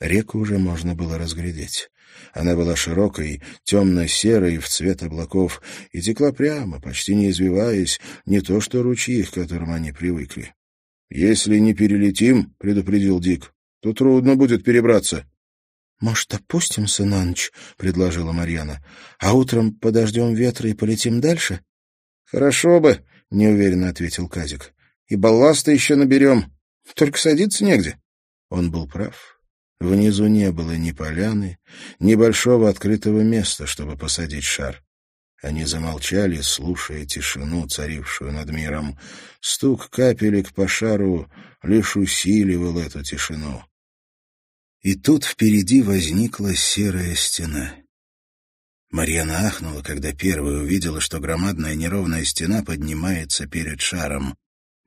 Реку уже можно было разглядеть. Она была широкой, темно-серой, в цвет облаков, и текла прямо, почти не извиваясь, не то что ручьи, к которым они привыкли. — Если не перелетим, — предупредил Дик, — то трудно будет перебраться. — Может, опустимся на ночь, — предложила Марьяна, — а утром подождем ветра и полетим дальше? — Хорошо бы, — неуверенно ответил Казик. — И балласта еще наберем. Только садиться негде. Он был прав. Внизу не было ни поляны, ни большого открытого места, чтобы посадить шар. Они замолчали, слушая тишину, царившую над миром. Стук капелек по шару лишь усиливал эту тишину. И тут впереди возникла серая стена. Марьяна ахнула, когда первая увидела, что громадная неровная стена поднимается перед шаром.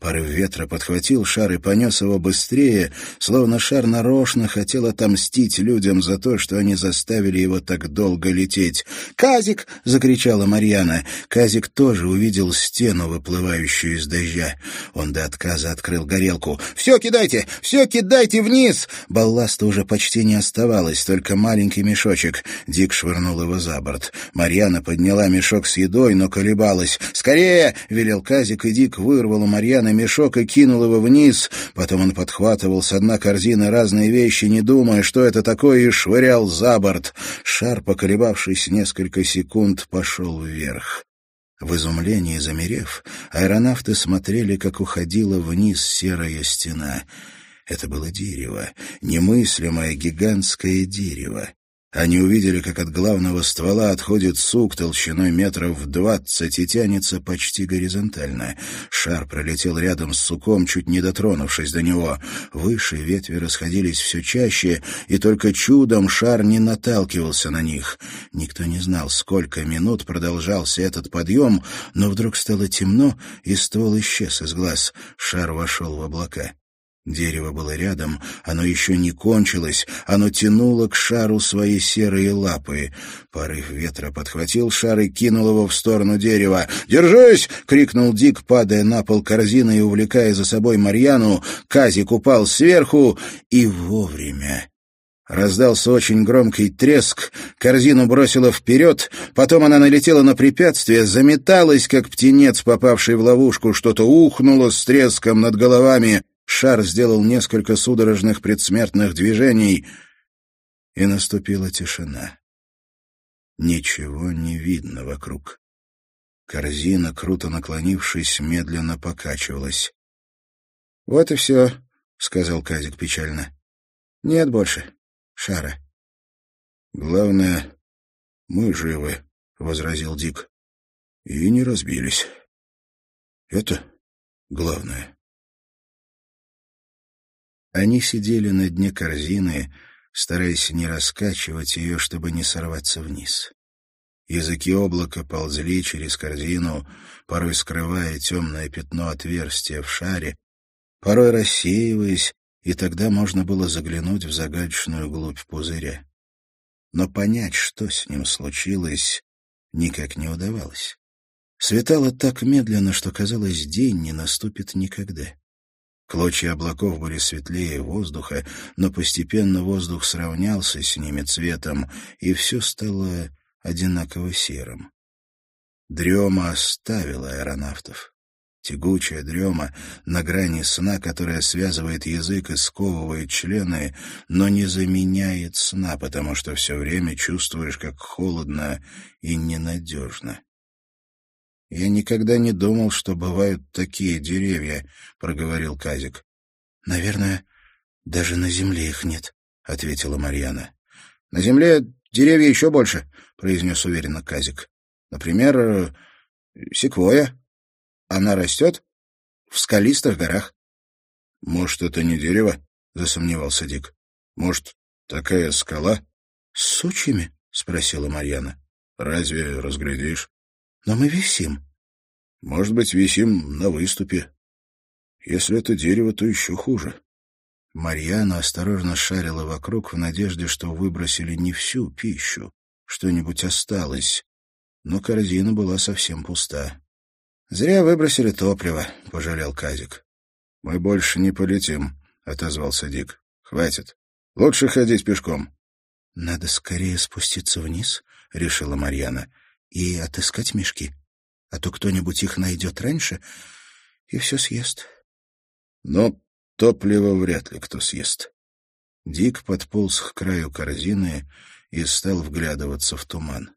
Порыв ветра подхватил шар и понес его быстрее, словно шар нарочно хотел отомстить людям за то, что они заставили его так долго лететь. «Казик!» — закричала Марьяна. Казик тоже увидел стену, выплывающую из дождя. Он до отказа открыл горелку. «Все кидайте! Все кидайте вниз!» Балласта уже почти не оставалось, только маленький мешочек. Дик швырнул его за борт. Марьяна подняла мешок с едой, но колебалась. «Скорее!» — велел Казик, и Дик вырвал у Марьяны огромный мешок и кинул его вниз. Потом он подхватывал с дна корзины разные вещи, не думая, что это такое, и швырял за борт. Шар, поколебавшись несколько секунд, пошел вверх. В изумлении замерев, аэронавты смотрели, как уходила вниз серая стена. Это было дерево, немыслимое гигантское дерево. Они увидели, как от главного ствола отходит сук толщиной метров в двадцать и тянется почти горизонтально. Шар пролетел рядом с суком, чуть не дотронувшись до него. Выше ветви расходились все чаще, и только чудом шар не наталкивался на них. Никто не знал, сколько минут продолжался этот подъем, но вдруг стало темно, и ствол исчез из глаз. Шар вошел в облака. Дерево было рядом, оно еще не кончилось, оно тянуло к шару свои серые лапы. Порыв ветра подхватил шар и кинул его в сторону дерева. «Держись!» — крикнул Дик, падая на пол корзины и увлекая за собой Марьяну. Казик упал сверху и вовремя. Раздался очень громкий треск, корзину бросило вперед, потом она налетела на препятствие, заметалась, как птенец, попавший в ловушку, что-то ухнуло с треском над головами. Шар сделал несколько судорожных предсмертных движений, и наступила тишина. Ничего не видно вокруг. Корзина, круто наклонившись, медленно покачивалась. — Вот и все, — сказал Казик печально. — Нет больше шара. — Главное, мы живы, — возразил Дик. — И не разбились. Это главное. Они сидели на дне корзины, стараясь не раскачивать ее, чтобы не сорваться вниз. Языки облака ползли через корзину, порой скрывая темное пятно отверстия в шаре, порой рассеиваясь, и тогда можно было заглянуть в загадочную глубь пузыря. Но понять, что с ним случилось, никак не удавалось. Светало так медленно, что, казалось, день не наступит никогда. Клочья облаков были светлее воздуха, но постепенно воздух сравнялся с ними цветом, и все стало одинаково серым. Дрема оставила аэронавтов. Тягучая дрема на грани сна, которая связывает язык и сковывает члены, но не заменяет сна, потому что все время чувствуешь, как холодно и ненадежно. «Я никогда не думал, что бывают такие деревья», — проговорил Казик. «Наверное, даже на земле их нет», — ответила Марьяна. «На земле деревья еще больше», — произнес уверенно Казик. «Например, э, секвоя. Она растет в скалистых горах». «Может, это не дерево?» — засомневался Дик. «Может, такая скала?» «С сучьями?» — спросила Марьяна. «Разве разглядишь?» Но мы висим. Может быть, висим на выступе. Если это дерево, то еще хуже. Марьяна осторожно шарила вокруг в надежде, что выбросили не всю пищу, что-нибудь осталось. Но корзина была совсем пуста. «Зря выбросили топливо», — пожалел Казик. «Мы больше не полетим», — отозвался Дик. «Хватит. Лучше ходить пешком. — Надо скорее спуститься вниз, — решила Марьяна, — и отыскать мешки. А то кто-нибудь их найдет раньше и все съест. Но топливо вряд ли кто съест. Дик подполз к краю корзины и стал вглядываться в туман.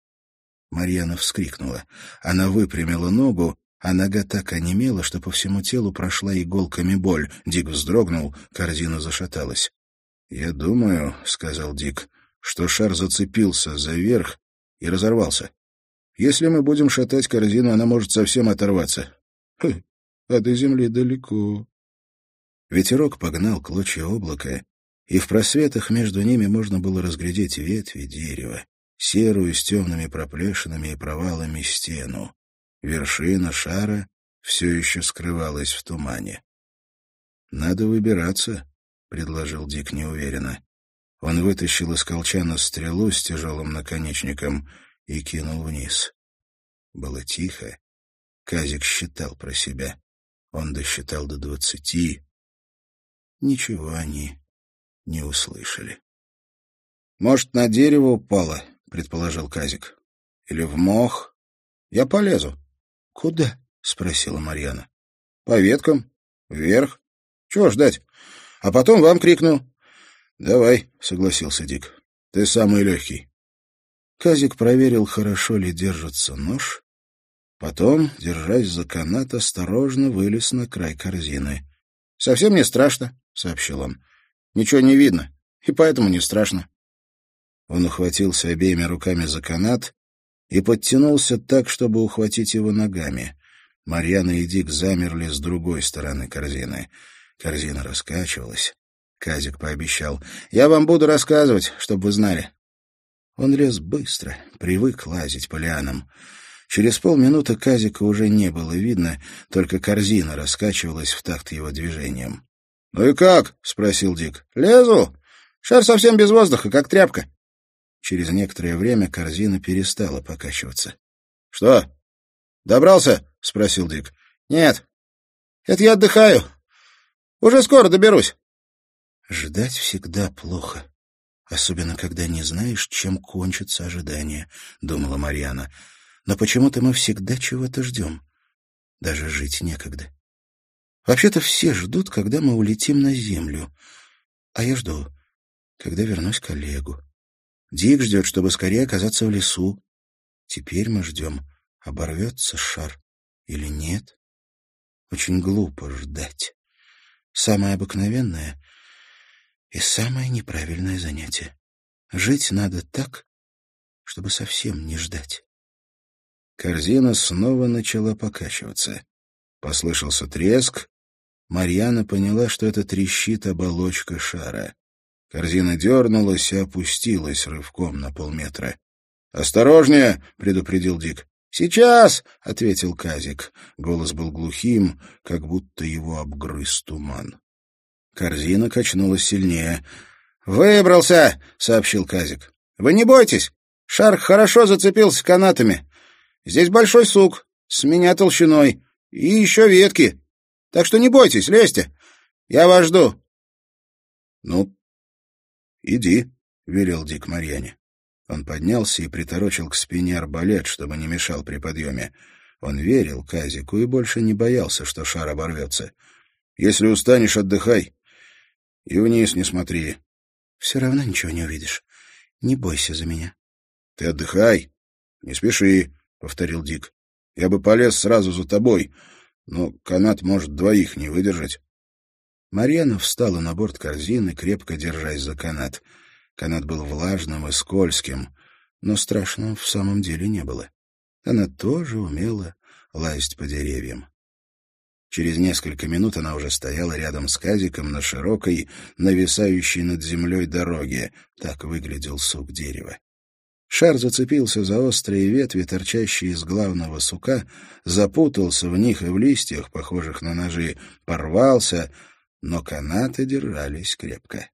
Марьяна вскрикнула. Она выпрямила ногу, а нога так онемела, что по всему телу прошла иголками боль. Дик вздрогнул, корзина зашаталась. — Я думаю, — сказал Дик, — что шар зацепился за верх и разорвался. Если мы будем шатать корзину, она может совсем оторваться. Хм, а до земли далеко. Ветерок погнал клочья облака, и в просветах между ними можно было разглядеть ветви дерева, серую с темными проплешинами и провалами стену. Вершина шара все еще скрывалась в тумане. «Надо выбираться», — предложил Дик неуверенно. Он вытащил из колчана стрелу с тяжелым наконечником и кинул вниз. Было тихо. Казик считал про себя. Он досчитал до двадцати. Ничего они не услышали. — Может, на дерево упало, — предположил Казик. — Или в мох. Я полезу. — Куда? — спросила Марьяна. — По веткам. Вверх. Чего ждать? А потом вам крикну. — Давай, — согласился Дик. — Ты самый легкий. Казик проверил, хорошо ли держится нож. Потом, держась за канат, осторожно вылез на край корзины. — Совсем не страшно, — сообщил он. — Ничего не видно, и поэтому не страшно. Он ухватился обеими руками за канат и подтянулся так, чтобы ухватить его ногами. Марьяна и Дик замерли с другой стороны корзины. Корзина раскачивалась. Казик пообещал. — Я вам буду рассказывать, чтобы вы знали. Он лез быстро, привык лазить по лианам. Через полминуты Казика уже не было видно, только корзина раскачивалась в такт его движением. — Ну и как? — спросил Дик. — Лезу. Шар совсем без воздуха, как тряпка. Через некоторое время корзина перестала покачиваться. — Что? Добрался? — спросил Дик. — Нет. Это я отдыхаю. Уже скоро доберусь. Ждать всегда плохо, особенно когда не знаешь, чем кончится ожидание, — думала Марьяна. Но почему-то мы всегда чего-то ждем. Даже жить некогда. Вообще-то все ждут, когда мы улетим на землю. А я жду, когда вернусь к Олегу. Дик ждет, чтобы скорее оказаться в лесу. Теперь мы ждем, оборвется шар или нет. Очень глупо ждать. Самое обыкновенное и самое неправильное занятие. Жить надо так, чтобы совсем не ждать. Корзина снова начала покачиваться. Послышался треск. Марьяна поняла, что это трещит оболочка шара. Корзина дернулась и опустилась рывком на полметра. «Осторожнее!» — предупредил Дик. «Сейчас!» — ответил Казик. Голос был глухим, как будто его обгрыз туман. Корзина качнулась сильнее. «Выбрался!» — сообщил Казик. «Вы не бойтесь! Шар хорошо зацепился канатами. Здесь большой сук, с меня толщиной, и еще ветки. Так что не бойтесь, лезьте. Я вас жду». «Ну, «Иди», — велел Дик Марьяне. Он поднялся и приторочил к спине арбалет, чтобы не мешал при подъеме. Он верил Казику и больше не боялся, что шар оборвется. «Если устанешь, отдыхай. И вниз не смотри». «Все равно ничего не увидишь. Не бойся за меня». «Ты отдыхай. Не спеши», — повторил Дик. «Я бы полез сразу за тобой, но канат может двоих не выдержать». Марьяна встала на борт корзины, крепко держась за канат. Канат был влажным и скользким, но страшного в самом деле не было. Она тоже умела лазить по деревьям. Через несколько минут она уже стояла рядом с Казиком на широкой, нависающей над землей дороге. Так выглядел сук дерева. Шар зацепился за острые ветви, торчащие из главного сука, запутался в них и в листьях, похожих на ножи, порвался — но канаты держались крепко.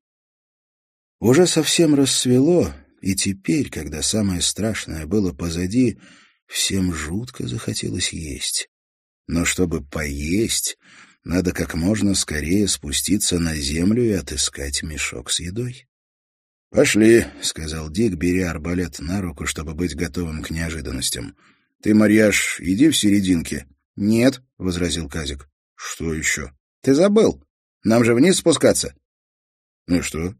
Уже совсем рассвело, и теперь, когда самое страшное было позади, всем жутко захотелось есть. Но чтобы поесть, надо как можно скорее спуститься на землю и отыскать мешок с едой. «Пошли», — сказал Дик, беря арбалет на руку, чтобы быть готовым к неожиданностям. «Ты, Марьяш, иди в серединке». «Нет», — возразил Казик. «Что еще?» «Ты забыл. Нам же вниз спускаться». «Ну что?»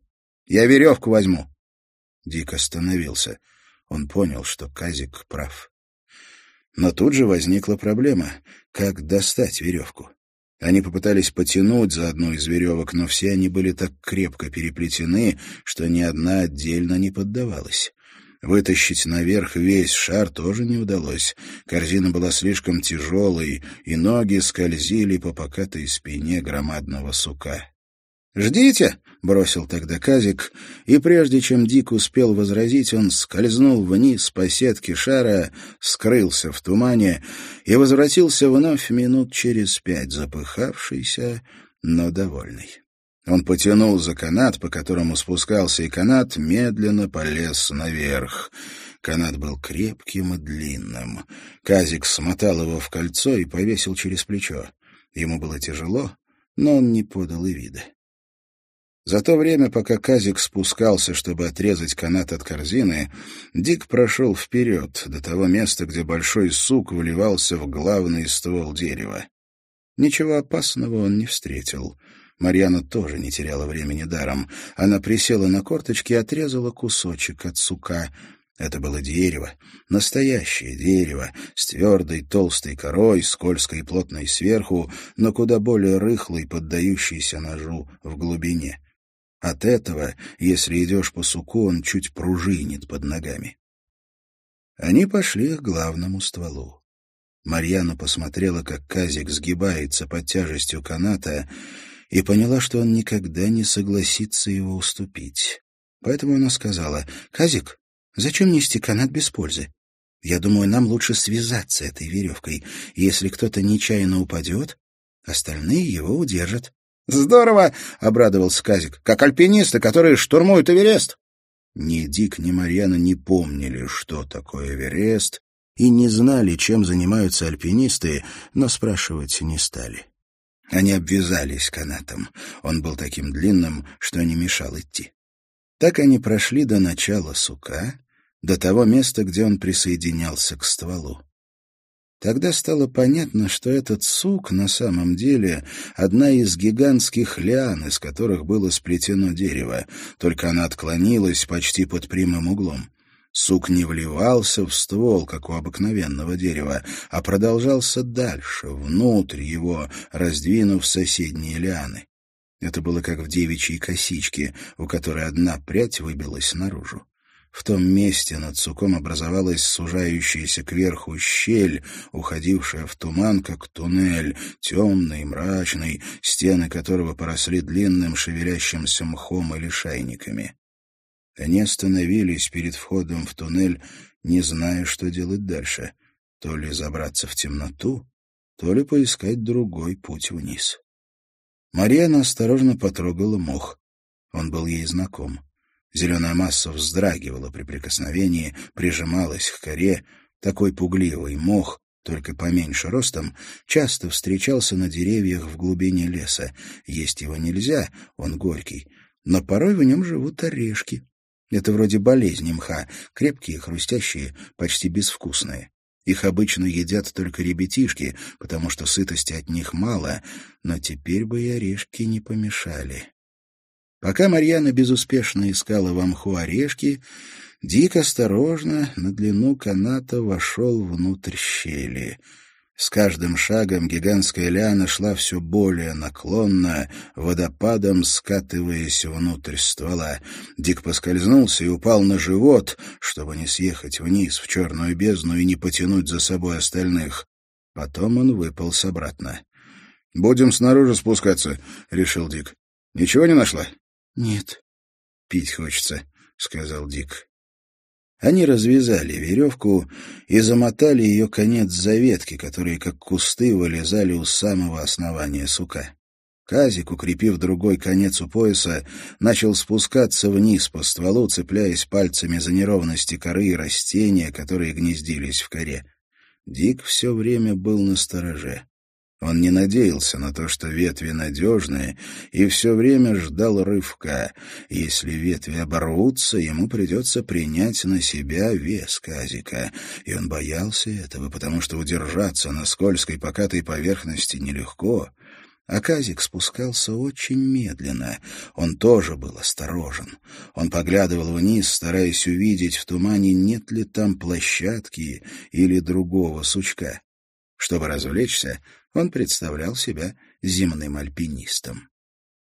«Я веревку возьму». Дик остановился. Он понял, что Казик прав. Но тут же возникла проблема — как достать веревку. Они попытались потянуть за одну из веревок, но все они были так крепко переплетены, что ни одна отдельно не поддавалась. Вытащить наверх весь шар тоже не удалось. Корзина была слишком тяжелой, и ноги скользили по покатой спине громадного сука. «Ждите!» — бросил тогда Казик, и прежде чем Дик успел возразить, он скользнул вниз по сетке шара, скрылся в тумане и возвратился вновь минут через пять, запыхавшийся, но довольный. Он потянул за канат, по которому спускался, и канат медленно полез наверх. Канат был крепким и длинным. Казик смотал его в кольцо и повесил через плечо. Ему было тяжело, но он не подал и вида. За то время, пока Казик спускался, чтобы отрезать канат от корзины, Дик прошел вперед, до того места, где большой сук вливался в главный ствол дерева. Ничего опасного он не встретил. Марьяна тоже не теряла времени даром. Она присела на корточки и отрезала кусочек от сука. Это было дерево, настоящее дерево, с твердой толстой корой, скользкой и плотной сверху, но куда более рыхлой, поддающейся ножу в глубине. От этого, если идешь по суку, он чуть пружинит под ногами. Они пошли к главному стволу. Марьяна посмотрела, как Казик сгибается под тяжестью каната, и поняла, что он никогда не согласится его уступить. Поэтому она сказала, «Казик, зачем нести канат без пользы? Я думаю, нам лучше связаться этой веревкой. Если кто-то нечаянно упадет, остальные его удержат». «Здорово!» — обрадовался Казик. «Как альпинисты, которые штурмуют Эверест!» Ни Дик, ни Марьяна не помнили, что такое Эверест, и не знали, чем занимаются альпинисты, но спрашивать не стали. Они обвязались канатом. Он был таким длинным, что не мешал идти. Так они прошли до начала сука, до того места, где он присоединялся к стволу. Тогда стало понятно, что этот сук на самом деле одна из гигантских лиан, из которых было сплетено дерево, только она отклонилась почти под прямым углом. Сук не вливался в ствол, как у обыкновенного дерева, а продолжался дальше, внутрь его, раздвинув соседние лианы. Это было как в девичьей косичке, у которой одна прядь выбилась наружу. В том месте над суком образовалась сужающаяся кверху щель, уходившая в туман, как туннель, темный, мрачный, стены которого поросли длинным шевелящимся мхом или шайниками. Они остановились перед входом в туннель, не зная, что делать дальше. То ли забраться в темноту, то ли поискать другой путь вниз. Марьяна осторожно потрогала мох. Он был ей знаком. Зеленая масса вздрагивала при прикосновении, прижималась к коре. Такой пугливый мох, только поменьше ростом, часто встречался на деревьях в глубине леса. Есть его нельзя, он горький, но порой в нем живут орешки. Это вроде болезни мха, крепкие, хрустящие, почти безвкусные. Их обычно едят только ребятишки, потому что сытости от них мало, но теперь бы и орешки не помешали. Пока Марьяна безуспешно искала в мху орешки, Дик осторожно на длину каната вошел внутрь щели. С каждым шагом гигантская лиана шла все более наклонно, водопадом скатываясь внутрь ствола. Дик поскользнулся и упал на живот, чтобы не съехать вниз в черную бездну и не потянуть за собой остальных. Потом он выполз обратно. — Будем снаружи спускаться, — решил Дик. — Ничего не нашла? «Нет». «Пить хочется», — сказал Дик. Они развязали веревку и замотали ее конец за ветки, которые, как кусты, вылезали у самого основания сука. Казик, укрепив другой конец у пояса, начал спускаться вниз по стволу, цепляясь пальцами за неровности коры и растения, которые гнездились в коре. Дик все время был на стороже. Он не надеялся на то, что ветви надежные, и все время ждал рывка. Если ветви оборвутся, ему придется принять на себя вес Казика. И он боялся этого, потому что удержаться на скользкой покатой поверхности нелегко. А Казик спускался очень медленно. Он тоже был осторожен. Он поглядывал вниз, стараясь увидеть в тумане, нет ли там площадки или другого сучка. Чтобы развлечься, он представлял себя земным альпинистом.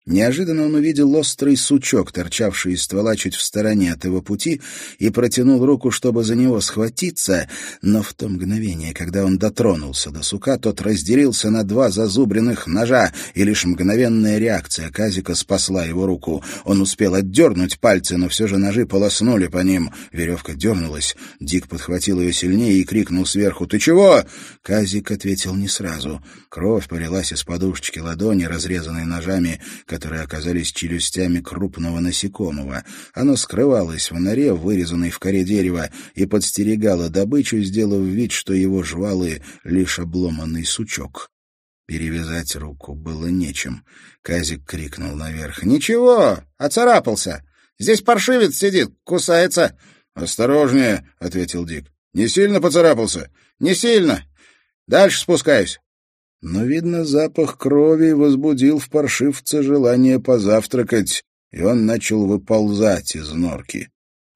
Неожиданно он увидел острый сучок, торчавший из ствола чуть в стороне от его пути, и протянул руку, чтобы за него схватиться, но в то мгновение, когда он дотронулся до сука, тот разделился на два зазубренных ножа, и лишь мгновенная реакция Казика спасла его руку. Он успел отдернуть пальцы, но все же ножи полоснули по ним. Веревка дернулась, Дик подхватил ее сильнее и крикнул сверху «Ты чего?». Казик ответил не сразу. Кровь полилась из подушечки ладони, разрезанной ножами, которые оказались челюстями крупного насекомого. Оно скрывалось в норе, вырезанной в коре дерева, и подстерегало добычу, сделав вид, что его жвалы — лишь обломанный сучок. Перевязать руку было нечем. Казик крикнул наверх. «Ничего, оцарапался. Здесь паршивец сидит, кусается». «Осторожнее», — ответил Дик. «Не сильно поцарапался?» «Не сильно. Дальше спускаюсь». Но, видно, запах крови возбудил в паршивце желание позавтракать, и он начал выползать из норки.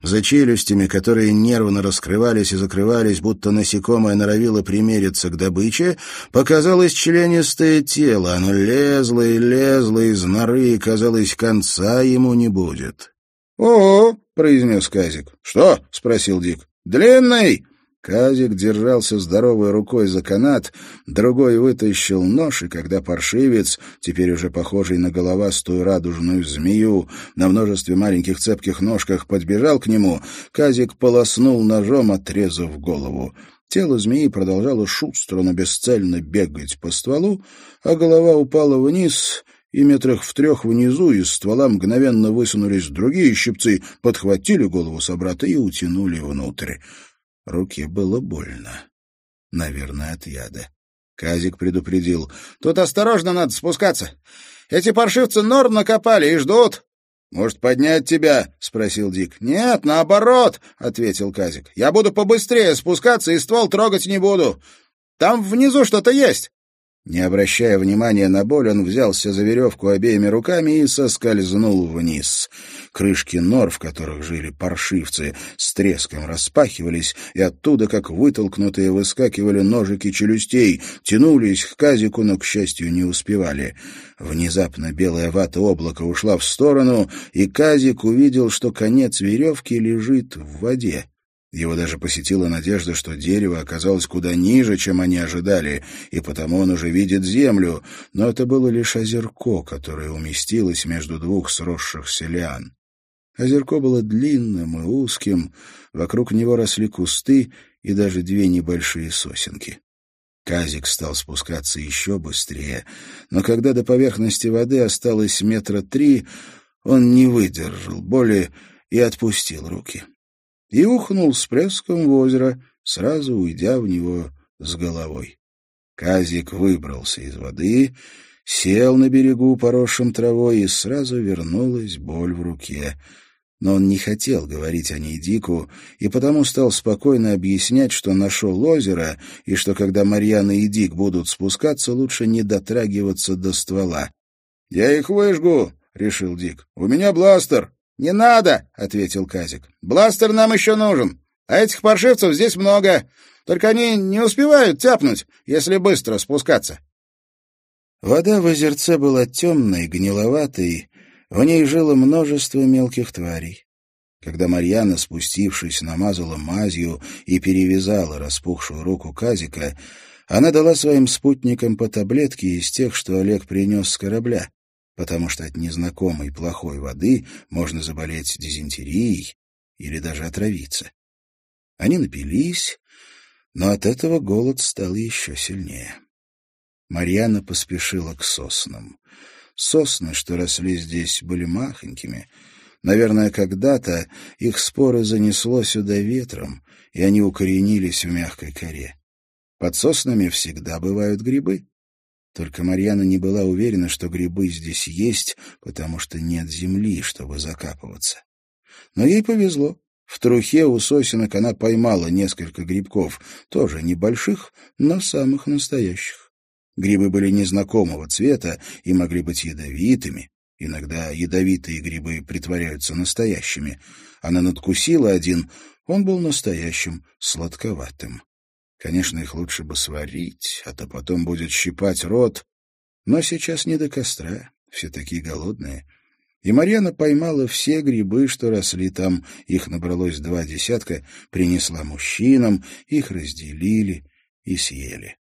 За челюстями, которые нервно раскрывались и закрывались, будто насекомое норовило примериться к добыче, показалось членистое тело. Оно лезло и лезло из норы, и, казалось, конца ему не будет. «О-о!» — произнес Казик. «Что?» — спросил Дик. «Длинный!» Казик держался здоровой рукой за канат, другой вытащил нож, и когда паршивец, теперь уже похожий на головастую радужную змею, на множестве маленьких цепких ножках подбежал к нему, Казик полоснул ножом, отрезав голову. Тело змеи продолжало шустро, но бесцельно бегать по стволу, а голова упала вниз, и метрах в трех внизу из ствола мгновенно высунулись другие щипцы, подхватили голову собрата и утянули внутрь. Руке было больно. Наверное, от яда. Казик предупредил. «Тут осторожно надо спускаться. Эти паршивцы норм накопали и ждут». «Может, поднять тебя?» — спросил Дик. «Нет, наоборот», — ответил Казик. «Я буду побыстрее спускаться и ствол трогать не буду. Там внизу что-то есть». Не обращая внимания на боль, он взялся за веревку обеими руками и соскользнул вниз. Крышки нор, в которых жили паршивцы, с треском распахивались, и оттуда, как вытолкнутые, выскакивали ножики челюстей, тянулись к казику, но, к счастью, не успевали. Внезапно белая вата облака ушла в сторону, и казик увидел, что конец веревки лежит в воде. Его даже посетила надежда, что дерево оказалось куда ниже, чем они ожидали, и потому он уже видит землю, но это было лишь озерко, которое уместилось между двух сросшихся лиан. Озерко было длинным и узким, вокруг него росли кусты и даже две небольшие сосенки. Казик стал спускаться еще быстрее, но когда до поверхности воды осталось метра три, он не выдержал боли и отпустил руки и ухнул с плеском в озеро, сразу уйдя в него с головой. Казик выбрался из воды, сел на берегу, поросшим травой, и сразу вернулась боль в руке. Но он не хотел говорить о ней Дику, и потому стал спокойно объяснять, что нашел озеро, и что, когда Марьяна и Дик будут спускаться, лучше не дотрагиваться до ствола. — Я их выжгу, — решил Дик. — У меня бластер. «Не надо», — ответил Казик. «Бластер нам еще нужен. А этих паршивцев здесь много. Только они не успевают тяпнуть, если быстро спускаться». Вода в озерце была темной, гниловатой, в ней жило множество мелких тварей. Когда Марьяна, спустившись, намазала мазью и перевязала распухшую руку Казика, она дала своим спутникам по таблетке из тех, что Олег принес с корабля потому что от незнакомой плохой воды можно заболеть дизентерией или даже отравиться. Они напились, но от этого голод стал еще сильнее. Марьяна поспешила к соснам. Сосны, что росли здесь, были махонькими. Наверное, когда-то их споры занесло сюда ветром, и они укоренились в мягкой коре. Под соснами всегда бывают грибы. Только Марьяна не была уверена, что грибы здесь есть, потому что нет земли, чтобы закапываться. Но ей повезло. В трухе у сосенок она поймала несколько грибков, тоже небольших, но самых настоящих. Грибы были незнакомого цвета и могли быть ядовитыми. Иногда ядовитые грибы притворяются настоящими. Она надкусила один, он был настоящим, сладковатым. Конечно, их лучше бы сварить, а то потом будет щипать рот. Но сейчас не до костра, все такие голодные. И Марьяна поймала все грибы, что росли там, их набралось два десятка, принесла мужчинам, их разделили и съели.